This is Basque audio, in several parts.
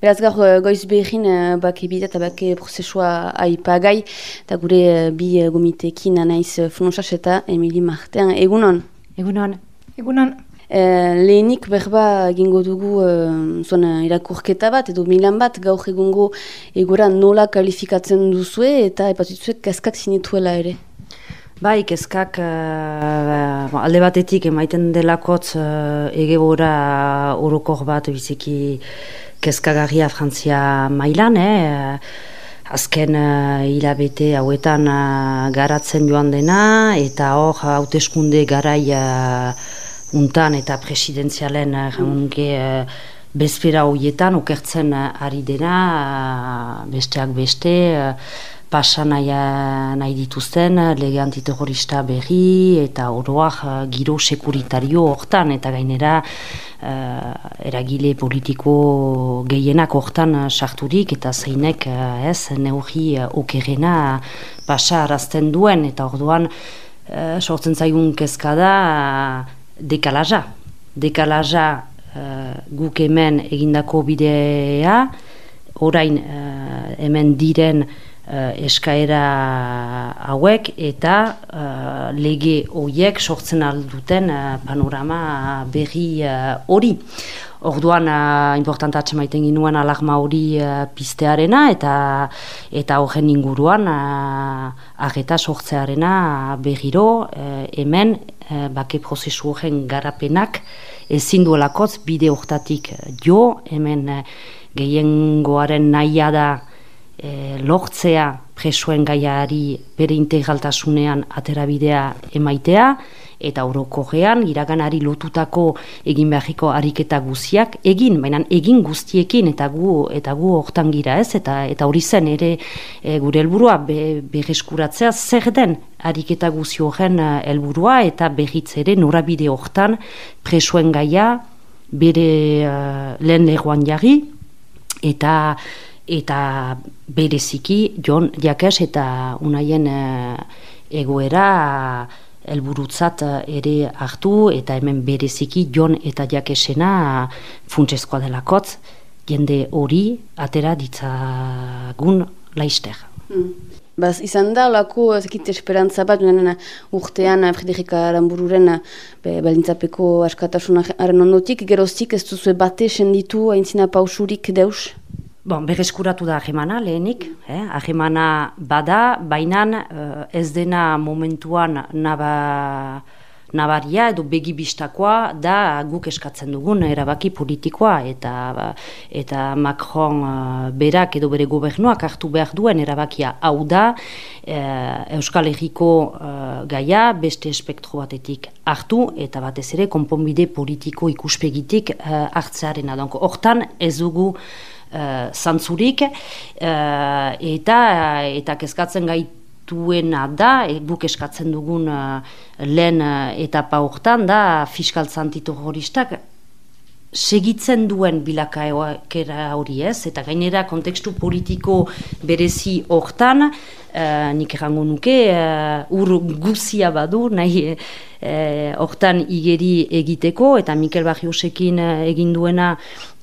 Beraz gaur eh, goiz behin eh, bake bide eta bake prozesua aipagai eta gure eh, bi gomitekin anaiz funosas eta Emili Martean. Egunon? Egunon. Egunon. E, lehenik berba egingo dugu e, zuen irakurketa bat edo milan bat gaur egungo egora nola kalifikatzen duzue eta epatitzuek kaskak zinituela ere? Bai, kezkak uh, alde batetik emaiten delakotz uh, egebora orokor bat biziki kezkagarria Frantzia mailan, eh? azken uh, hilabete hauetan uh, garatzen joan dena, eta hor hauteskunde garai uh, untan eta presidenzialen uh, bezpera horietan okertzen ari dena, besteak beste, pasa nahi, nahi dituzten lege antiterrorista berri eta oroak uh, giro sekuritario hortan eta gainera uh, eragile politiko gehienak hortan uh, sarturik eta zeinek uh, ez neurri okerena pasa arazten duen eta orduan sortzen zaigun kezka da dekalaja. Dekalaja guk hemen egindako bidea, orain hemen diren eskaera hauek eta uh, lege horiek sortzen alduten uh, panorama berri hori. Orduan, uh, importantatzen maiten ginuen alarma hori uh, piztearena eta eta horren inguruan uh, ageta sortzearena berriro hemen uh, bake prozesu horren garapenak ezin duelakotz bide hortatik jo, hemen uh, gehiengoaren nahiada da e, lortzea presuen gaiari bere integraltasunean aterabidea emaitea, eta orokorrean iraganari lotutako egin beharriko ariketa guziak egin, baina egin guztiekin eta gu eta gu hortan gira ez, eta eta hori zen ere e, gure helburua be, berreskuratzea zer den ariketa guzi horren e, helburua eta berriz ere norabide hortan presuen gaia bere uh, lehen legoan jarri, eta eta bereziki Jon Jakes eta unaien uh, egoera helburutzat ere hartu eta hemen bereziki Jon eta Jakesena funtsezkoa delakotz jende hori atera ditzagun laister. Hmm. Baz, izan da, lako ezakit esperantza bat, nena urtean Frederika Arambururen balintzapeko askatasunaren ondotik, geroztik ez duzu bate senditu haintzina pausurik deus? Bon, berreskuratu da ahemana lehenik, eh? ahemana bada, baina uh, ez dena momentuan naba, nabaria edo begibistakoa da guk eskatzen dugun erabaki politikoa eta eta Macron uh, berak edo bere gobernuak hartu behar duen erabakia hau da uh, Euskal Herriko uh, gaia beste espektro batetik hartu eta batez ere konponbide politiko ikuspegitik uh, hartzearen. Hortan ez dugu zantzurik uh, eta eta kezkatzen gaituena da e, guk eskatzen dugun uh, lehen uh, etapa hortan da fiskal zantiterroristak segitzen duen bilakaera hori ez, eta gainera kontekstu politiko berezi hortan, uh, nik errango nuke, uh, ur guzia badu, nahi uh, hortan igeri egiteko, eta Mikel Barriosekin uh, egin duena,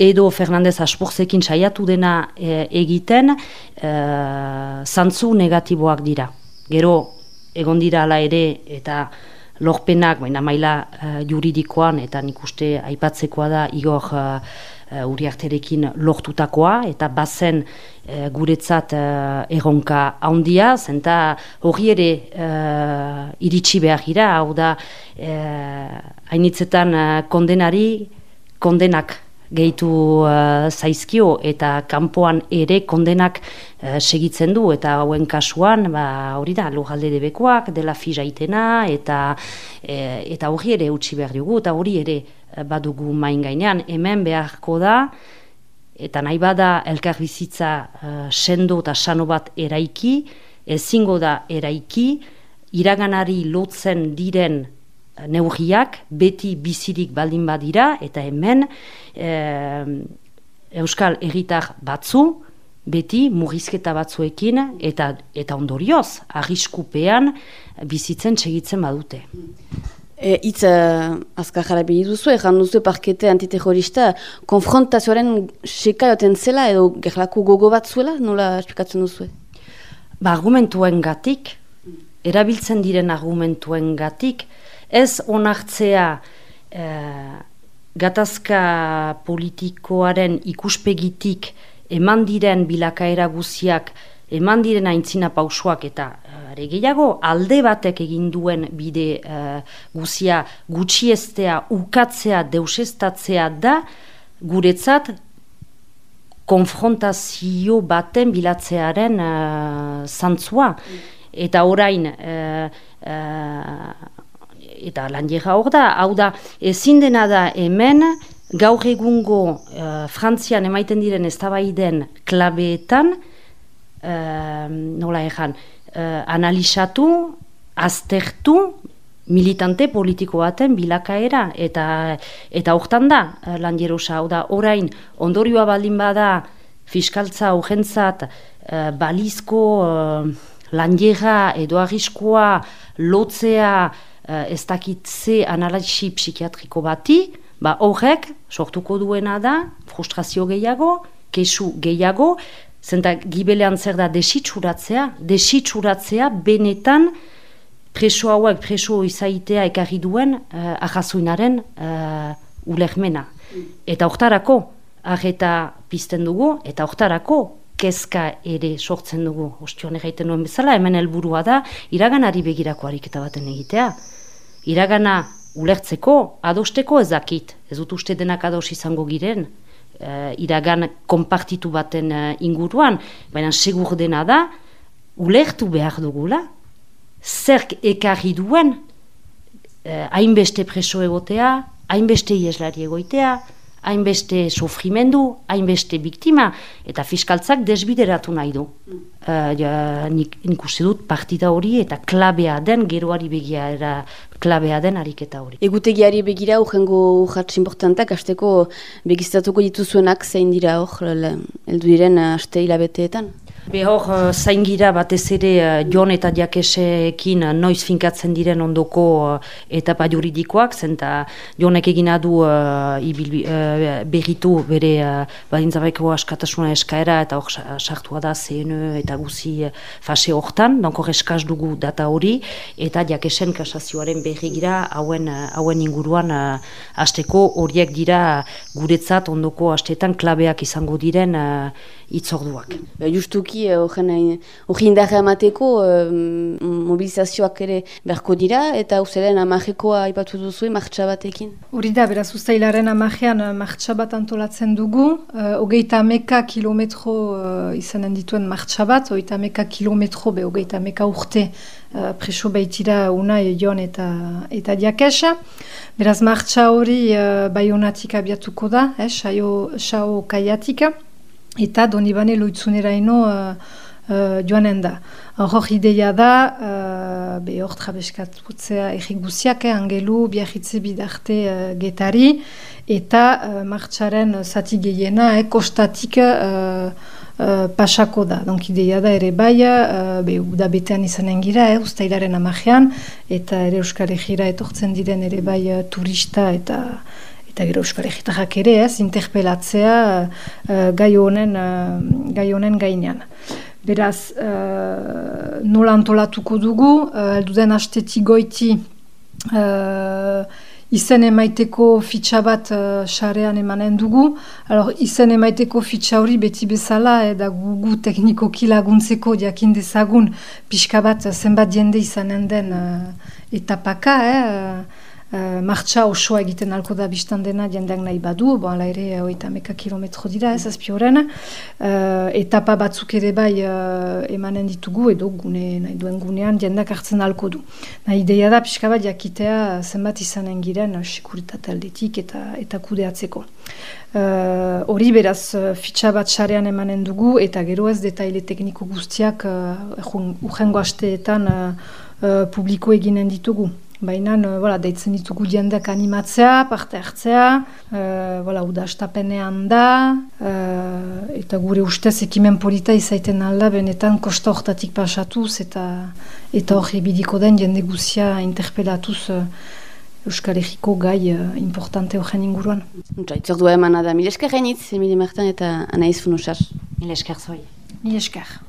edo Fernandez Aspurzekin saiatu dena uh, egiten, uh, zantzu negatiboak dira. Gero, egon dira ala ere, eta lorpenak, baina maila uh, juridikoan, eta nik uste aipatzekoa da igor uh, uriarterekin lortutakoa, eta bazen uh, guretzat uh, erronka handia, zenta hori ere uh, iritsi behar gira, hau da hainitzetan uh, kondenari, kondenak gehitu uh, zaizkio eta kanpoan ere kondenak uh, segitzen du. Eta hauen kasuan ba, hori da lujalde debekoak dela fizaitena eta e, eta hori ere utzi behar dugu. Eta hori ere badugu main gainean. Hemen beharko da eta nahi bada elkar bizitza uh, sendo eta sano bat eraiki ezingo da eraiki iraganari lotzen diren neurriak beti bizirik baldin badira eta hemen Euskal Herritar batzu beti murrizketa batzuekin eta eta ondorioz arriskupean bizitzen segitzen badute. E, itz uh, azkar jarabi duzu, egan duzu parkete antiterrorista, konfrontazioaren seka joten zela edo gerlako gogo bat zuela, nola esplikatzen duzu? Ba, argumentuen gatik, erabiltzen diren argumentuen gatik, ez onartzea eh, gatazka politikoaren ikuspegitik eman diren bilakaera guziak, eman diren aintzina pausoak eta are gehiago alde batek egin duen bide uh, guzia gutxiestea, ukatzea, deusestatzea da guretzat konfrontazio baten bilatzearen zantzua. Eta orain, uh, eta lan hor da, hau da, ezin dena da hemen, gaur egungo uh, Frantzian emaiten diren eztabaiden klabeetan, uh, nola egan, uh, analizatu, aztertu, militante politiko baten bilakaera eta eta hortan da uh, lan hau da orain ondorioa baldin bada fiskaltza urgentzat uh, balizko uh, lan edo arriskoa lotzea uh, ez dakitze analisi psikiatriko bati ba horrek sortuko duena da frustrazio gehiago kesu gehiago Zenta gibelean zer da desitxuratzea, desitxuratzea benetan preso hauek preso izaitea ekarri duen uh, ahazuinaren uh, ulegmena. Eta oktarako, aheta pizten dugu, eta oktarako kezka ere sortzen dugu. Ostion egiten nuen bezala, hemen helburua da, iraganari begirako ariketa baten egitea. Iragana ulertzeko, adosteko ezakit, ez dut uste denak ados izango giren, uh, iragan konpartitu baten uh, inguruan, baina segur dena da, ulertu behar dugula, zerk ekarri duen, uh, hainbeste preso egotea, hainbeste ieslari egoitea, hainbeste sofrimendu, hainbeste biktima, eta fiskaltzak desbideratu nahi du. Uh, ja, nik, nik uste dut partida hori eta klabea den, geroari begia klabea den ariketa hori. Egutegiari begira, urrengo urratz importantak, hasteko begiztatuko dituzuenak zein dira hor, eldu diren haste hilabeteetan? Behor, uh, zaingira batez ere uh, Jon eta Diakesekin uh, noiz finkatzen diren ondoko etapa juridikoak, zenta Jonek egina du uh, ibil, uh, berritu bere uh, badintzabeko askatasuna eskaera eta hor sartua da CNE eta guzi fase hortan, donko eskaz dugu data hori, eta Diakesen kasazioaren berri gira hauen, hauen inguruan uh, asteko horiek dira guretzat ondoko astetan klabeak izango diren uh, itzorduak. Justuki, eh, hori indarra emateko mobilizazioak ere berko dira, eta uzelen amajekoa ipatu duzu, martxa batekin? Hori da, beraz, ustailaren amajean eh, martxa bat antolatzen dugu, uh, hogeita meka kilometro uh, izanen dituen martxa bat, hogeita meka kilometro, be, hogeita meka urte uh, preso baitira una egon eta, eta diakesa. Beraz, martxa hori uh, bai honatik abiatuko da, eh, sao kaiatika eta donibane loitzunera ino uh, uh, joanen da. Hor ideia da, uh, be hor trabeskat putzea egin guziak, eh, angelu, biarritze bidarte uh, getari, eta uh, martxaren zati gehiena, eh, kostatik uh, uh, pasako da. Donk ideia da ere bai, uh, be uda izanen gira, eh, ustailaren amajean, eta ere Euskal Egira etortzen diren ere bai turista eta eta gero euskal egitarrak ere ez, interpelatzea uh, gai, honen, uh, gainean. Beraz, uh, nola antolatuko dugu, uh, elduden astetik goiti uh, izen emaiteko fitxa bat sarean emanen dugu. Alors, izen emaiteko fitxa hori beti bezala, eta gugu teknikoki laguntzeko diakin dezagun pixka bat zenbat jende izanen den uh, etapaka, eh, Uh, martxa osoa egiten alko da biztan dena jendeak nahi badu, bo ala ere oita meka kilometro dira ez azpi horren. Uh, etapa batzuk ere bai uh, emanen ditugu edo gune nahi duen gunean jendeak hartzen alko du. Na ideia da pixka bat jakitea zenbat izanen giren sekuritate aldetik eta, eta kudeatzeko. Uh, beraz uh, fitxa bat xarean emanen dugu eta gero ez detaile tekniko guztiak uh, urrengo asteetan uh, uh, publiko eginen ditugu. Baina, uh, deitzen ditugu jendeak animatzea, parte hartzea, uh, voilà, udastapenean da, uh, eta gure ustez ekimen polita izaiten alda, benetan kosta hortatik pasatuz, eta eta hori bidiko den jende guzia interpelatuz uh, Euskal Herriko gai uh, importante horren inguruan. Itzordua eman da, mil esker gainitz, Emile Martin eta Anaiz Funosar. Mil esker zoi. Mil esker.